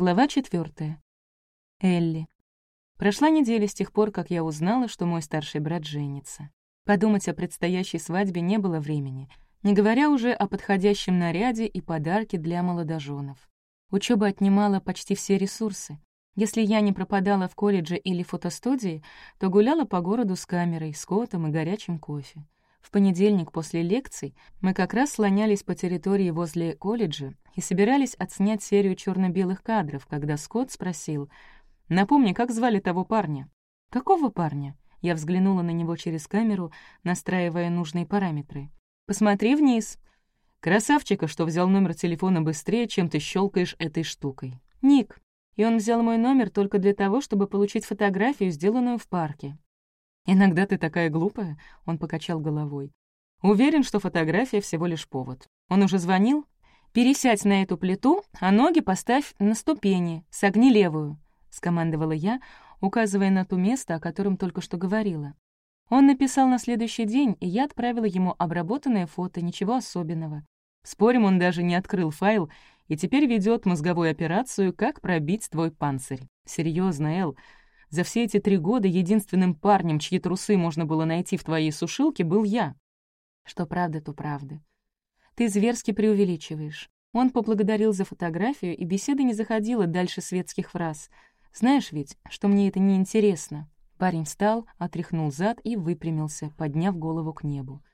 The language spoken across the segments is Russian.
Глава четвертая. Элли. Прошла неделя с тех пор, как я узнала, что мой старший брат женится. Подумать о предстоящей свадьбе не было времени, не говоря уже о подходящем наряде и подарке для молодоженов. Учеба отнимала почти все ресурсы. Если я не пропадала в колледже или фотостудии, то гуляла по городу с камерой, с котом и горячим кофе. В понедельник после лекций мы как раз слонялись по территории возле колледжа и собирались отснять серию черно белых кадров, когда Скотт спросил, «Напомни, как звали того парня?» «Какого парня?» Я взглянула на него через камеру, настраивая нужные параметры. «Посмотри вниз». «Красавчика, что взял номер телефона быстрее, чем ты щелкаешь этой штукой». «Ник». И он взял мой номер только для того, чтобы получить фотографию, сделанную в парке. «Иногда ты такая глупая», — он покачал головой. «Уверен, что фотография всего лишь повод. Он уже звонил? Пересядь на эту плиту, а ноги поставь на ступени, согни левую», — скомандовала я, указывая на то место, о котором только что говорила. Он написал на следующий день, и я отправила ему обработанное фото, ничего особенного. Спорим, он даже не открыл файл и теперь ведет мозговую операцию «Как пробить твой панцирь». Серьезно, Эл, за все эти три года единственным парнем, чьи трусы можно было найти в твоей сушилке, был я. Что правда, то правда. Ты зверски преувеличиваешь. Он поблагодарил за фотографию, и беседа не заходила дальше светских фраз. Знаешь ведь, что мне это не интересно. Парень встал, отряхнул зад и выпрямился, подняв голову к небу.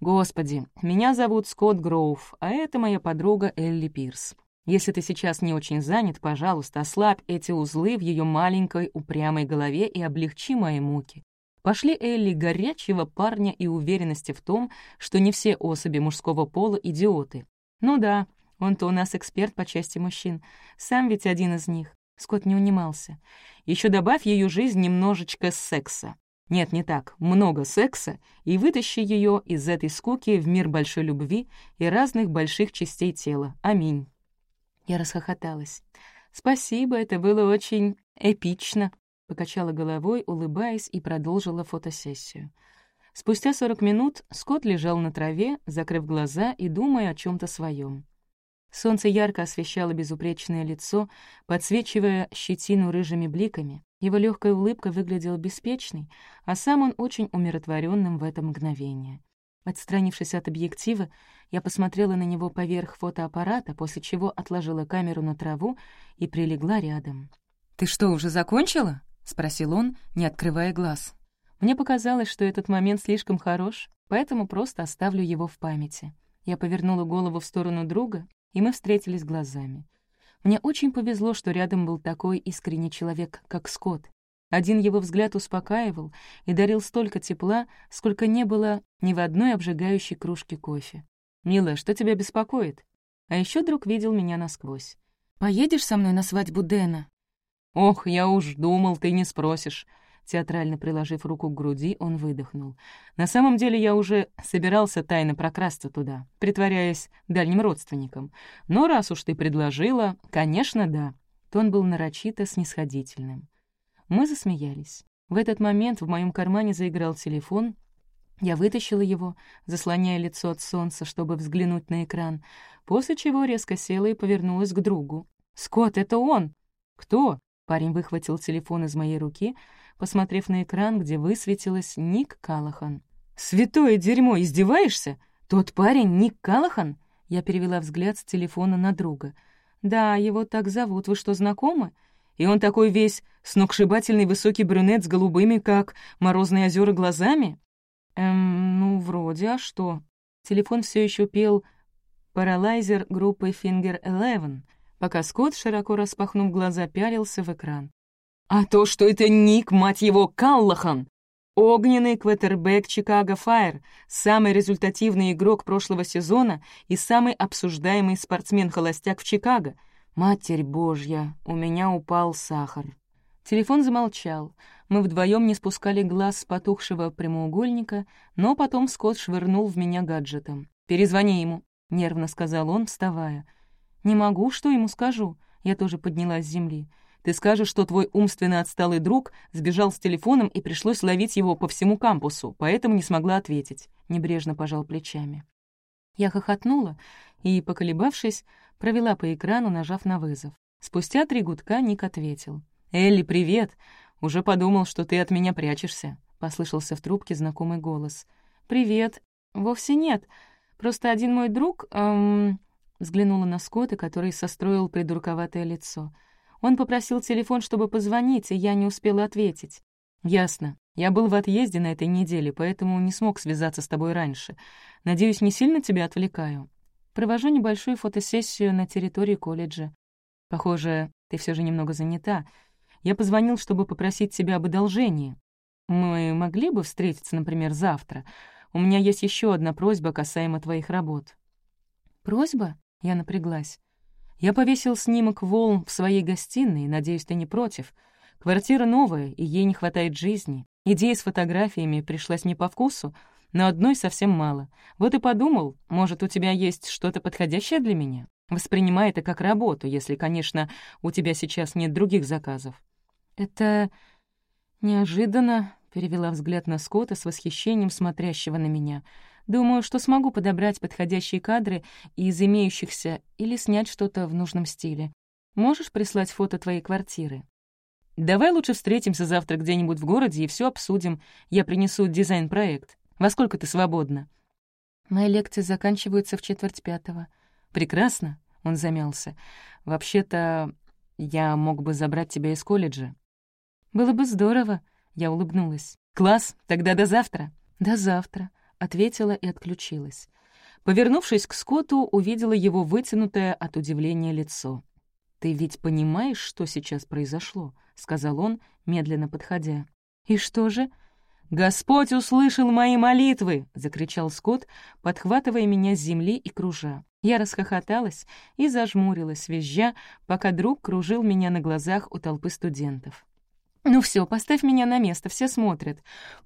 «Господи, меня зовут Скотт Гроув, а это моя подруга Элли Пирс. Если ты сейчас не очень занят, пожалуйста, ослабь эти узлы в ее маленькой упрямой голове и облегчи мои муки. Пошли Элли горячего парня и уверенности в том, что не все особи мужского пола — идиоты. Ну да, он-то у нас эксперт по части мужчин. Сам ведь один из них. Скотт не унимался. Еще добавь ее жизнь немножечко секса. Нет, не так, много секса, и вытащи ее из этой скуки в мир большой любви и разных больших частей тела. Аминь. Я расхохоталась. «Спасибо, это было очень эпично», — покачала головой, улыбаясь, и продолжила фотосессию. Спустя сорок минут Скотт лежал на траве, закрыв глаза и думая о чем то своем. Солнце ярко освещало безупречное лицо, подсвечивая щетину рыжими бликами. Его легкая улыбка выглядела беспечной, а сам он очень умиротворенным в это мгновение. Отстранившись от объектива, я посмотрела на него поверх фотоаппарата, после чего отложила камеру на траву и прилегла рядом. «Ты что, уже закончила?» — спросил он, не открывая глаз. Мне показалось, что этот момент слишком хорош, поэтому просто оставлю его в памяти. Я повернула голову в сторону друга, и мы встретились глазами. Мне очень повезло, что рядом был такой искренний человек, как Скотт. Один его взгляд успокаивал и дарил столько тепла, сколько не было ни в одной обжигающей кружке кофе. «Милая, что тебя беспокоит?» А еще друг видел меня насквозь. «Поедешь со мной на свадьбу Дэна?» «Ох, я уж думал, ты не спросишь». Театрально приложив руку к груди, он выдохнул. «На самом деле я уже собирался тайно прокрасться туда, притворяясь дальним родственником. Но раз уж ты предложила, конечно, да». Тон был нарочито снисходительным. Мы засмеялись. В этот момент в моем кармане заиграл телефон. Я вытащила его, заслоняя лицо от солнца, чтобы взглянуть на экран, после чего резко села и повернулась к другу. «Скотт, это он!» «Кто?» Парень выхватил телефон из моей руки, посмотрев на экран, где высветилась Ник Калахан. «Святое дерьмо, издеваешься? Тот парень Ник Калахан?» Я перевела взгляд с телефона на друга. «Да, его так зовут. Вы что, знакомы?» И он такой весь сногсшибательный высокий брюнет с голубыми, как морозные озера, глазами? Эм, ну, вроде, а что? Телефон все еще пел «Паралайзер» группы Finger Eleven, пока Скотт, широко распахнув глаза, пялился в экран. «А то, что это Ник, мать его, Каллахан! Огненный квотербек Чикаго Файр, самый результативный игрок прошлого сезона и самый обсуждаемый спортсмен-холостяк в Чикаго — «Матерь Божья, у меня упал сахар». Телефон замолчал. Мы вдвоем не спускали глаз с потухшего прямоугольника, но потом Скотт швырнул в меня гаджетом. «Перезвони ему», — нервно сказал он, вставая. «Не могу, что ему скажу?» Я тоже поднялась с земли. «Ты скажешь, что твой умственно отсталый друг сбежал с телефоном и пришлось ловить его по всему кампусу, поэтому не смогла ответить», — небрежно пожал плечами. Я хохотнула и, поколебавшись, провела по экрану, нажав на вызов. Спустя три гудка Ник ответил. «Элли, привет! Уже подумал, что ты от меня прячешься», — послышался в трубке знакомый голос. «Привет. Вовсе нет. Просто один мой друг...» эм... Взглянула на Скотта, который состроил придурковатое лицо. Он попросил телефон, чтобы позвонить, и я не успела ответить. «Ясно. Я был в отъезде на этой неделе, поэтому не смог связаться с тобой раньше. Надеюсь, не сильно тебя отвлекаю. Провожу небольшую фотосессию на территории колледжа. Похоже, ты все же немного занята. Я позвонил, чтобы попросить тебя об одолжении. Мы могли бы встретиться, например, завтра. У меня есть еще одна просьба касаемо твоих работ». «Просьба?» — я напряглась. «Я повесил снимок волн в своей гостиной, надеюсь, ты не против. Квартира новая, и ей не хватает жизни. Идея с фотографиями пришлась мне по вкусу, но одной совсем мало. Вот и подумал, может, у тебя есть что-то подходящее для меня? Воспринимай это как работу, если, конечно, у тебя сейчас нет других заказов. Это неожиданно, — перевела взгляд на Скотта с восхищением смотрящего на меня. Думаю, что смогу подобрать подходящие кадры из имеющихся или снять что-то в нужном стиле. Можешь прислать фото твоей квартиры? Давай лучше встретимся завтра где-нибудь в городе и все обсудим. Я принесу дизайн-проект. Во сколько ты свободна?» «Мои лекции заканчиваются в четверть пятого». «Прекрасно», — он замялся. «Вообще-то я мог бы забрать тебя из колледжа». «Было бы здорово», — я улыбнулась. «Класс, тогда до завтра». «До завтра», — ответила и отключилась. Повернувшись к Скотту, увидела его вытянутое от удивления лицо. «Ты ведь понимаешь, что сейчас произошло?» — сказал он, медленно подходя. «И что же?» «Господь услышал мои молитвы!» — закричал Скотт, подхватывая меня с земли и кружа. Я расхохоталась и зажмурилась, визжа, пока друг кружил меня на глазах у толпы студентов. «Ну все, поставь меня на место, все смотрят».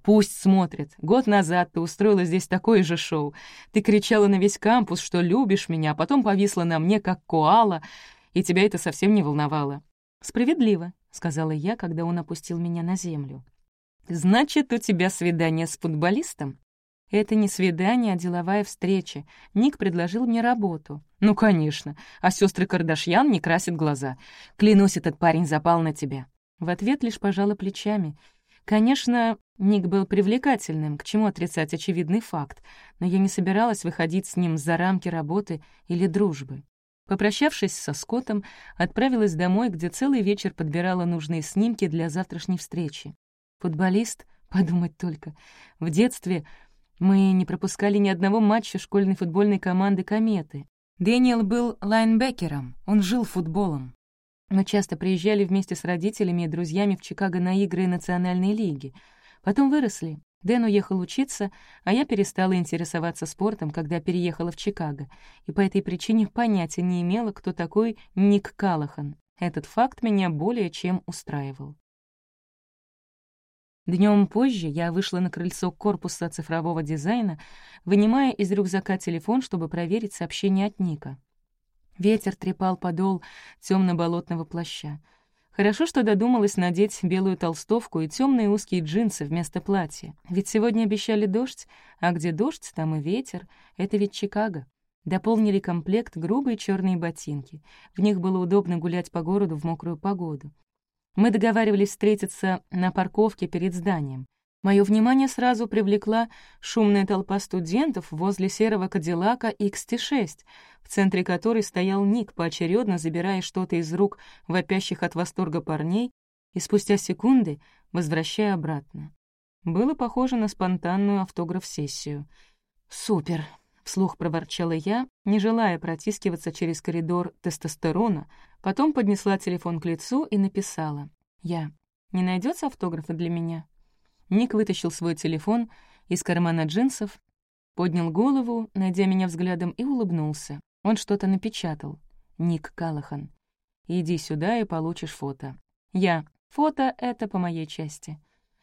«Пусть смотрят. Год назад ты устроила здесь такое же шоу. Ты кричала на весь кампус, что любишь меня, а потом повисла на мне, как коала, и тебя это совсем не волновало». «Справедливо. — сказала я, когда он опустил меня на землю. «Значит, у тебя свидание с футболистом?» «Это не свидание, а деловая встреча. Ник предложил мне работу». «Ну, конечно. А сестры Кардашьян не красят глаза. Клянусь, этот парень запал на тебя». В ответ лишь пожала плечами. Конечно, Ник был привлекательным, к чему отрицать очевидный факт, но я не собиралась выходить с ним за рамки работы или дружбы. Попрощавшись со Скоттом, отправилась домой, где целый вечер подбирала нужные снимки для завтрашней встречи. Футболист, подумать только. В детстве мы не пропускали ни одного матча школьной футбольной команды «Кометы». Дэниел был лайнбекером, он жил футболом. Мы часто приезжали вместе с родителями и друзьями в Чикаго на игры Национальной лиги. Потом выросли, Дэн уехал учиться, а я перестала интересоваться спортом, когда переехала в Чикаго, и по этой причине понятия не имела, кто такой Ник Калахан. Этот факт меня более чем устраивал. Днем позже я вышла на крыльцо корпуса цифрового дизайна, вынимая из рюкзака телефон, чтобы проверить сообщение от Ника. Ветер трепал подол темно болотного плаща. Хорошо, что додумалась надеть белую толстовку и темные узкие джинсы вместо платья. Ведь сегодня обещали дождь, а где дождь, там и ветер. Это ведь Чикаго. Дополнили комплект грубые черные ботинки. В них было удобно гулять по городу в мокрую погоду. Мы договаривались встретиться на парковке перед зданием. Мое внимание сразу привлекла шумная толпа студентов возле серого Кадиллака XT6, в центре которой стоял Ник, поочередно забирая что-то из рук вопящих от восторга парней и спустя секунды возвращая обратно. Было похоже на спонтанную автограф-сессию. «Супер!» — вслух проворчала я, не желая протискиваться через коридор тестостерона, потом поднесла телефон к лицу и написала. «Я. Не найдется автографа для меня?» Ник вытащил свой телефон из кармана джинсов, поднял голову, найдя меня взглядом, и улыбнулся. Он что-то напечатал. Ник Калахан. «Иди сюда и получишь фото». Я. Фото — это по моей части.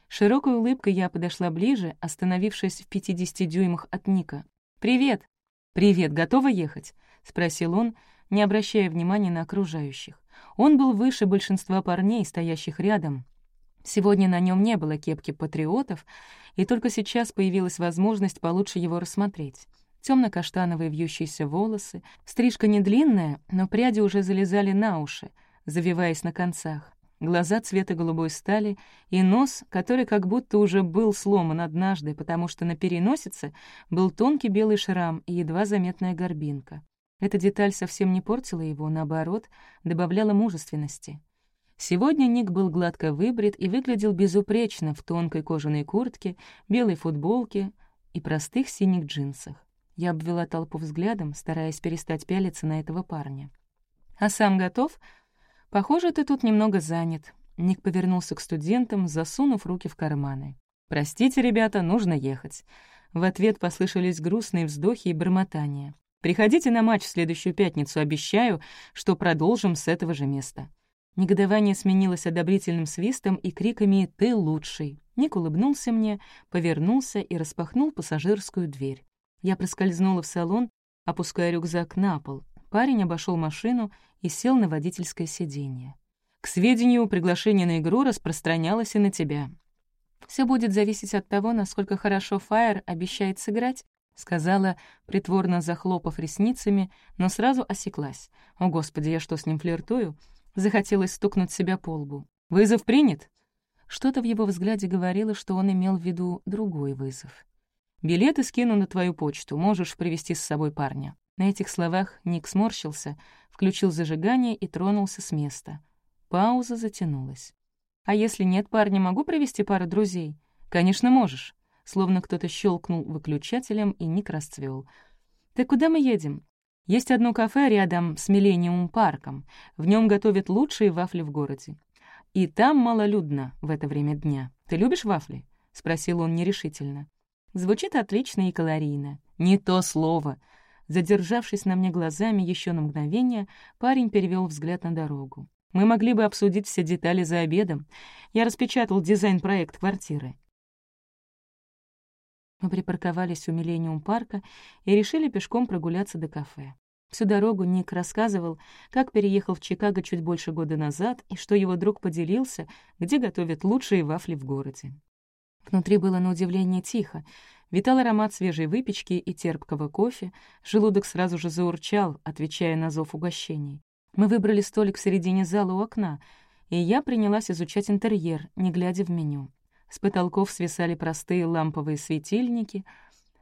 Широкой улыбкой я подошла ближе, остановившись в 50 дюймах от Ника. «Привет!» «Привет, готова ехать?» — спросил он, не обращая внимания на окружающих. Он был выше большинства парней, стоящих рядом, Сегодня на нем не было кепки патриотов, и только сейчас появилась возможность получше его рассмотреть. Темно-каштановые вьющиеся волосы, стрижка не длинная, но пряди уже залезали на уши, завиваясь на концах. Глаза цвета голубой стали и нос, который как будто уже был сломан однажды, потому что на переносице был тонкий белый шрам и едва заметная горбинка. Эта деталь совсем не портила его, наоборот, добавляла мужественности. Сегодня Ник был гладко выбрит и выглядел безупречно в тонкой кожаной куртке, белой футболке и простых синих джинсах. Я обвела толпу взглядом, стараясь перестать пялиться на этого парня. «А сам готов? Похоже, ты тут немного занят». Ник повернулся к студентам, засунув руки в карманы. «Простите, ребята, нужно ехать». В ответ послышались грустные вздохи и бормотания. «Приходите на матч в следующую пятницу, обещаю, что продолжим с этого же места». Негодование сменилось одобрительным свистом и криками «Ты лучший!». Ник улыбнулся мне, повернулся и распахнул пассажирскую дверь. Я проскользнула в салон, опуская рюкзак на пол. Парень обошел машину и сел на водительское сиденье. «К сведению, приглашение на игру распространялось и на тебя. Все будет зависеть от того, насколько хорошо Фаер обещает сыграть», — сказала, притворно захлопав ресницами, но сразу осеклась. «О, Господи, я что, с ним флиртую?» Захотелось стукнуть себя по лбу. «Вызов принят?» Что-то в его взгляде говорило, что он имел в виду другой вызов. «Билеты скину на твою почту, можешь привезти с собой парня». На этих словах Ник сморщился, включил зажигание и тронулся с места. Пауза затянулась. «А если нет парня, могу привести пару друзей?» «Конечно, можешь». Словно кто-то щелкнул выключателем, и Ник расцвел. «Ты куда мы едем?» Есть одно кафе рядом с Миллениум парком. В нем готовят лучшие вафли в городе. И там малолюдно в это время дня. Ты любишь вафли?» — спросил он нерешительно. Звучит отлично и калорийно. Не то слово. Задержавшись на мне глазами еще на мгновение, парень перевел взгляд на дорогу. Мы могли бы обсудить все детали за обедом. Я распечатал дизайн-проект квартиры. Мы припарковались у Миллениум парка и решили пешком прогуляться до кафе. Всю дорогу Ник рассказывал, как переехал в Чикаго чуть больше года назад и что его друг поделился, где готовят лучшие вафли в городе. Внутри было на удивление тихо. Витал аромат свежей выпечки и терпкого кофе, желудок сразу же заурчал, отвечая на зов угощений. Мы выбрали столик в середине зала у окна, и я принялась изучать интерьер, не глядя в меню. С потолков свисали простые ламповые светильники,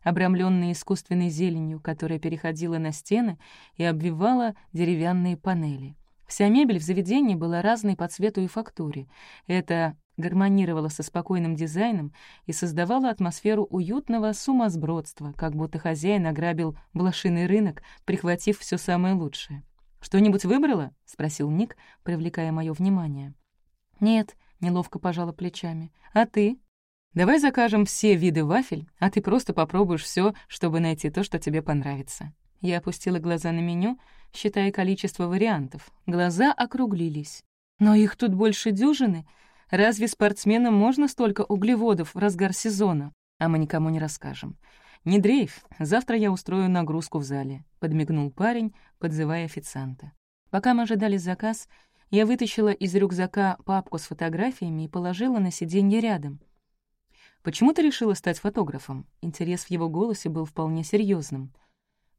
обрамленные искусственной зеленью, которая переходила на стены и обвивала деревянные панели. Вся мебель в заведении была разной по цвету и фактуре. Это гармонировало со спокойным дизайном и создавало атмосферу уютного сумасбродства, как будто хозяин ограбил блошиный рынок, прихватив все самое лучшее. «Что-нибудь выбрала?» — спросил Ник, привлекая мое внимание. «Нет», — неловко пожала плечами. «А ты?» «Давай закажем все виды вафель, а ты просто попробуешь все, чтобы найти то, что тебе понравится». Я опустила глаза на меню, считая количество вариантов. Глаза округлились. «Но их тут больше дюжины. Разве спортсменам можно столько углеводов в разгар сезона? А мы никому не расскажем. Не дрейф, завтра я устрою нагрузку в зале», — подмигнул парень, подзывая официанта. Пока мы ожидали заказ, я вытащила из рюкзака папку с фотографиями и положила на сиденье рядом. «Почему ты решила стать фотографом?» Интерес в его голосе был вполне серьезным.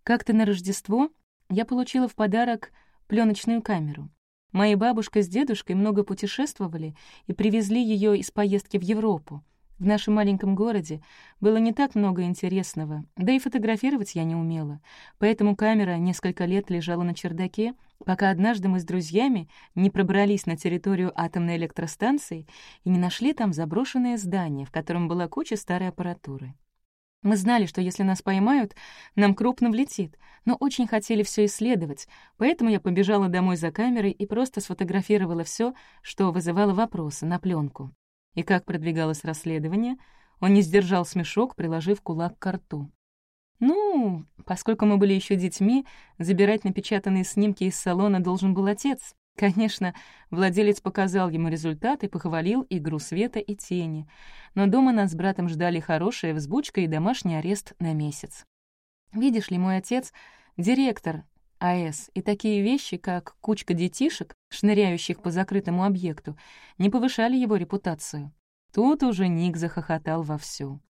«Как-то на Рождество я получила в подарок пленочную камеру. Моя бабушка с дедушкой много путешествовали и привезли ее из поездки в Европу. В нашем маленьком городе было не так много интересного, да и фотографировать я не умела. Поэтому камера несколько лет лежала на чердаке, пока однажды мы с друзьями не пробрались на территорию атомной электростанции и не нашли там заброшенное здание, в котором была куча старой аппаратуры. Мы знали, что если нас поймают, нам крупно влетит, но очень хотели все исследовать, поэтому я побежала домой за камерой и просто сфотографировала все, что вызывало вопросы, на пленку. И как продвигалось расследование, он не сдержал смешок, приложив кулак к рту. Ну, поскольку мы были еще детьми, забирать напечатанные снимки из салона должен был отец. Конечно, владелец показал ему результат и похвалил игру света и тени, но дома нас с братом ждали хорошая взбучка и домашний арест на месяц. Видишь ли, мой отец — директор АЭС, и такие вещи, как кучка детишек, шныряющих по закрытому объекту, не повышали его репутацию. Тут уже Ник захохотал вовсю.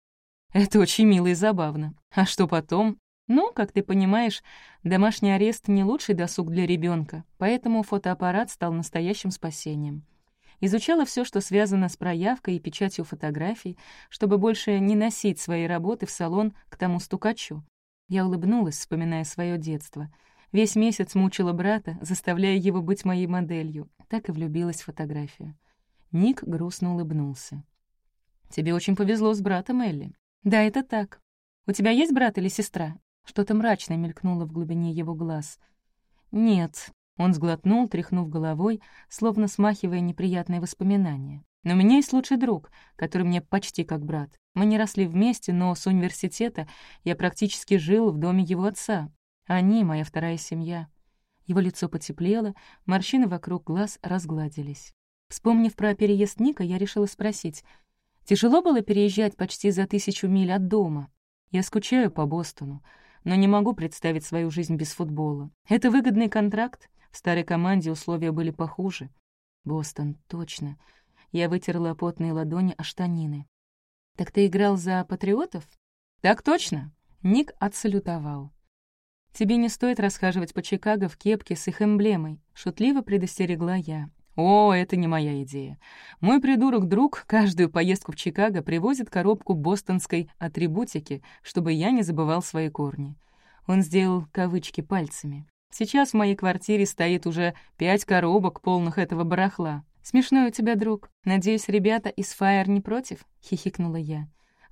Это очень мило и забавно. А что потом? Но, как ты понимаешь, домашний арест — не лучший досуг для ребенка, поэтому фотоаппарат стал настоящим спасением. Изучала все, что связано с проявкой и печатью фотографий, чтобы больше не носить свои работы в салон к тому стукачу. Я улыбнулась, вспоминая свое детство. Весь месяц мучила брата, заставляя его быть моей моделью. Так и влюбилась в фотографию. Ник грустно улыбнулся. «Тебе очень повезло с братом, Элли». «Да, это так. У тебя есть брат или сестра?» Что-то мрачное мелькнуло в глубине его глаз. «Нет», — он сглотнул, тряхнув головой, словно смахивая неприятные воспоминания. «Но у меня есть лучший друг, который мне почти как брат. Мы не росли вместе, но с университета я практически жил в доме его отца. Они — моя вторая семья». Его лицо потеплело, морщины вокруг глаз разгладились. Вспомнив про переезд Ника, я решила спросить, «Тяжело было переезжать почти за тысячу миль от дома? Я скучаю по Бостону но не могу представить свою жизнь без футбола. Это выгодный контракт. В старой команде условия были похуже. Бостон, точно. Я вытерла потные ладони о штанины. «Так ты играл за патриотов?» «Так точно!» Ник отсалютовал. «Тебе не стоит расхаживать по Чикаго в кепке с их эмблемой», — шутливо предостерегла я. О, это не моя идея. Мой придурок-друг каждую поездку в Чикаго привозит коробку бостонской атрибутики, чтобы я не забывал свои корни. Он сделал кавычки пальцами. Сейчас в моей квартире стоит уже пять коробок, полных этого барахла. «Смешной у тебя друг. Надеюсь, ребята из Fire не против?» — хихикнула я.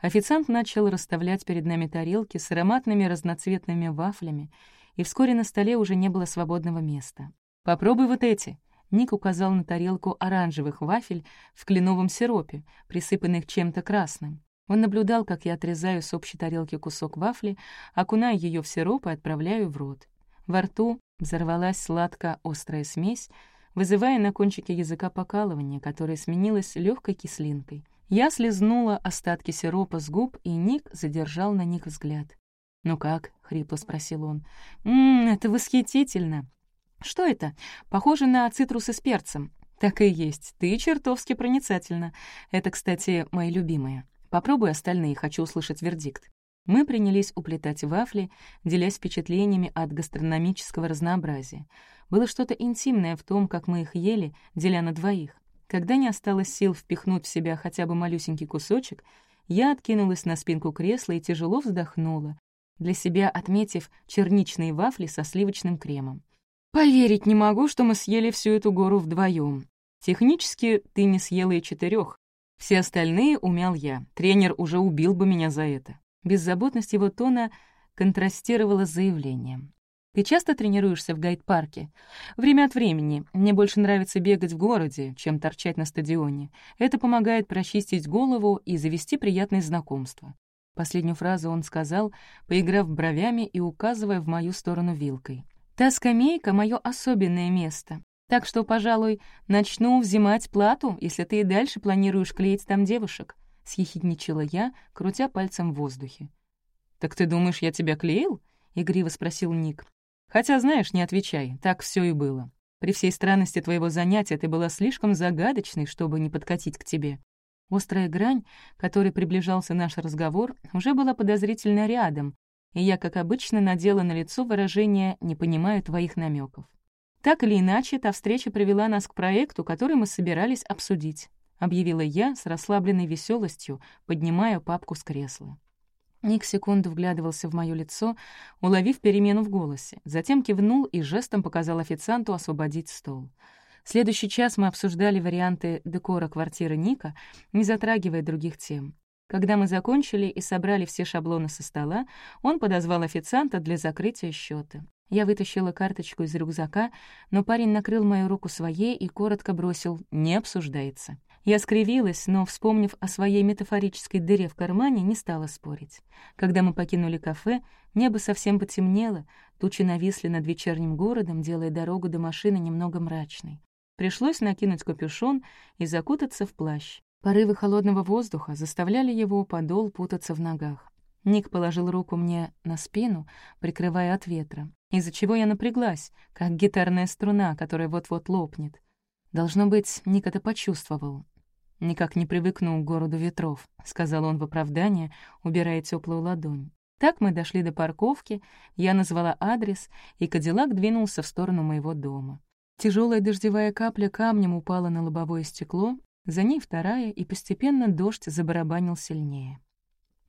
Официант начал расставлять перед нами тарелки с ароматными разноцветными вафлями, и вскоре на столе уже не было свободного места. «Попробуй вот эти», Ник указал на тарелку оранжевых вафель в кленовом сиропе, присыпанных чем-то красным. Он наблюдал, как я отрезаю с общей тарелки кусок вафли, окунаю ее в сироп и отправляю в рот. Во рту взорвалась сладко-острая смесь, вызывая на кончике языка покалывание, которое сменилось легкой кислинкой. Я слезнула остатки сиропа с губ, и Ник задержал на них взгляд. «Ну как?» — хрипло спросил он. «Ммм, это восхитительно!» «Что это? Похоже на цитрусы с перцем». «Так и есть. Ты чертовски проницательна. Это, кстати, мои любимые. Попробуй остальные, хочу услышать вердикт». Мы принялись уплетать вафли, делясь впечатлениями от гастрономического разнообразия. Было что-то интимное в том, как мы их ели, деля на двоих. Когда не осталось сил впихнуть в себя хотя бы малюсенький кусочек, я откинулась на спинку кресла и тяжело вздохнула, для себя отметив черничные вафли со сливочным кремом. Поверить не могу, что мы съели всю эту гору вдвоем. Технически ты не съела и четырех. Все остальные умял я. Тренер уже убил бы меня за это. Беззаботность его тона контрастировала с заявлением. «Ты часто тренируешься в гайд-парке?» «Время от времени. Мне больше нравится бегать в городе, чем торчать на стадионе. Это помогает прочистить голову и завести приятные знакомства». Последнюю фразу он сказал, поиграв бровями и указывая в мою сторону вилкой. Та скамейка — мое особенное место. Так что, пожалуй, начну взимать плату, если ты и дальше планируешь клеить там девушек», — съехидничала я, крутя пальцем в воздухе. «Так ты думаешь, я тебя клеил?» — игриво спросил Ник. «Хотя, знаешь, не отвечай, так все и было. При всей странности твоего занятия ты была слишком загадочной, чтобы не подкатить к тебе». Острая грань, которой приближался наш разговор, уже была подозрительно рядом, и я, как обычно, надела на лицо выражение «не понимаю твоих намеков. Так или иначе, та встреча привела нас к проекту, который мы собирались обсудить, объявила я с расслабленной веселостью, поднимая папку с кресла. Ник секунду вглядывался в мое лицо, уловив перемену в голосе, затем кивнул и жестом показал официанту освободить стол. Следующий час мы обсуждали варианты декора квартиры Ника, не затрагивая других тем. Когда мы закончили и собрали все шаблоны со стола, он подозвал официанта для закрытия счета. Я вытащила карточку из рюкзака, но парень накрыл мою руку своей и коротко бросил «не обсуждается». Я скривилась, но, вспомнив о своей метафорической дыре в кармане, не стала спорить. Когда мы покинули кафе, небо совсем потемнело, тучи нависли над вечерним городом, делая дорогу до машины немного мрачной. Пришлось накинуть капюшон и закутаться в плащ. Порывы холодного воздуха заставляли его подол путаться в ногах. Ник положил руку мне на спину, прикрывая от ветра, из-за чего я напряглась, как гитарная струна, которая вот-вот лопнет. Должно быть, Ник это почувствовал. «Никак не привыкну к городу ветров», — сказал он в оправдание, убирая теплую ладонь. Так мы дошли до парковки, я назвала адрес, и Кадиллак двинулся в сторону моего дома. Тяжелая дождевая капля камнем упала на лобовое стекло, за ней вторая, и постепенно дождь забарабанил сильнее.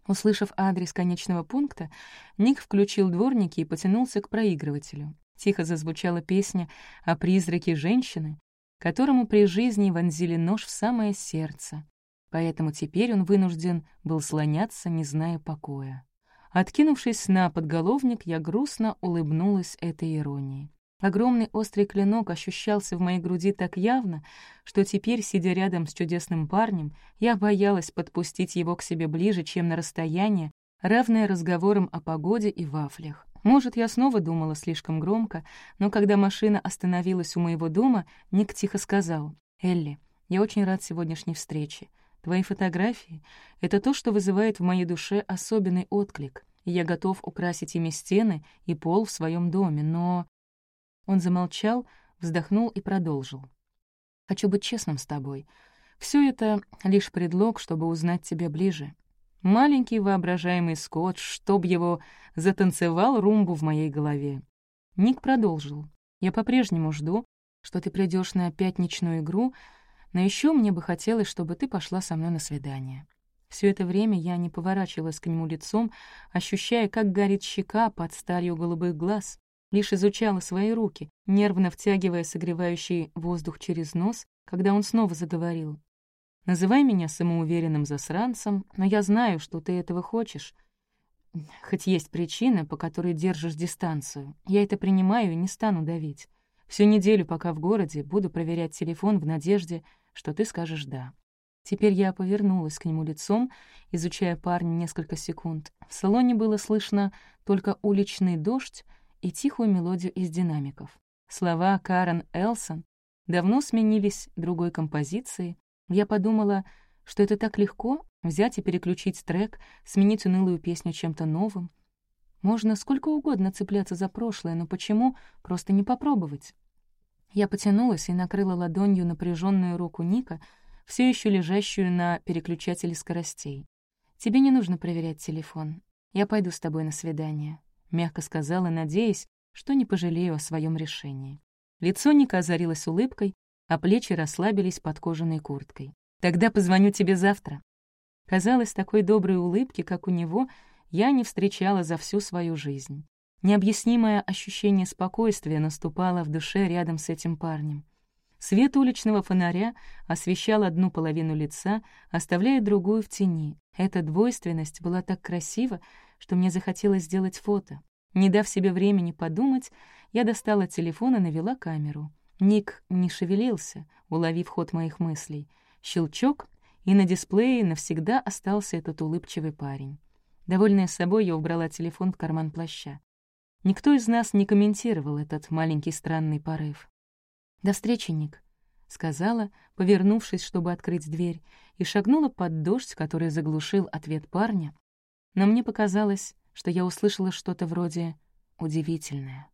Услышав адрес конечного пункта, Ник включил дворники и потянулся к проигрывателю. Тихо зазвучала песня о призраке женщины, которому при жизни вонзили нож в самое сердце. Поэтому теперь он вынужден был слоняться, не зная покоя. Откинувшись на подголовник, я грустно улыбнулась этой иронии. Огромный острый клинок ощущался в моей груди так явно, что теперь, сидя рядом с чудесным парнем, я боялась подпустить его к себе ближе, чем на расстояние, равное разговорам о погоде и вафлях. Может, я снова думала слишком громко, но когда машина остановилась у моего дома, Ник тихо сказал, «Элли, я очень рад сегодняшней встрече. Твои фотографии — это то, что вызывает в моей душе особенный отклик. Я готов украсить ими стены и пол в своем доме, но он замолчал, вздохнул и продолжил. «Хочу быть честным с тобой. Все это — лишь предлог, чтобы узнать тебя ближе. Маленький воображаемый скотч, чтоб его затанцевал румбу в моей голове». Ник продолжил. «Я по-прежнему жду, что ты придешь на пятничную игру, но еще мне бы хотелось, чтобы ты пошла со мной на свидание». Все это время я не поворачивалась к нему лицом, ощущая, как горит щека под сталью голубых глаз лишь изучала свои руки, нервно втягивая согревающий воздух через нос, когда он снова заговорил. «Называй меня самоуверенным засранцем, но я знаю, что ты этого хочешь. Хоть есть причина, по которой держишь дистанцию. Я это принимаю и не стану давить. Всю неделю, пока в городе, буду проверять телефон в надежде, что ты скажешь «да». Теперь я повернулась к нему лицом, изучая парня несколько секунд. В салоне было слышно только уличный дождь, и тихую мелодию из динамиков. Слова Карен Элсон давно сменились другой композицией. Я подумала, что это так легко — взять и переключить трек, сменить унылую песню чем-то новым. Можно сколько угодно цепляться за прошлое, но почему просто не попробовать? Я потянулась и накрыла ладонью напряженную руку Ника, все еще лежащую на переключателе скоростей. «Тебе не нужно проверять телефон. Я пойду с тобой на свидание. — мягко сказала, надеясь, что не пожалею о своем решении. Лицо Ника озарилось улыбкой, а плечи расслабились под кожаной курткой. «Тогда позвоню тебе завтра». Казалось, такой доброй улыбки, как у него, я не встречала за всю свою жизнь. Необъяснимое ощущение спокойствия наступало в душе рядом с этим парнем. Свет уличного фонаря освещал одну половину лица, оставляя другую в тени. Эта двойственность была так красива, что мне захотелось сделать фото. Не дав себе времени подумать, я достала телефон и навела камеру. Ник не шевелился, уловив ход моих мыслей. Щелчок, и на дисплее навсегда остался этот улыбчивый парень. Довольная собой, я убрала телефон в карман плаща. Никто из нас не комментировал этот маленький странный порыв. «До встречи, Ник», — сказала, повернувшись, чтобы открыть дверь, и шагнула под дождь, который заглушил ответ парня, но мне показалось, что я услышала что-то вроде «удивительное».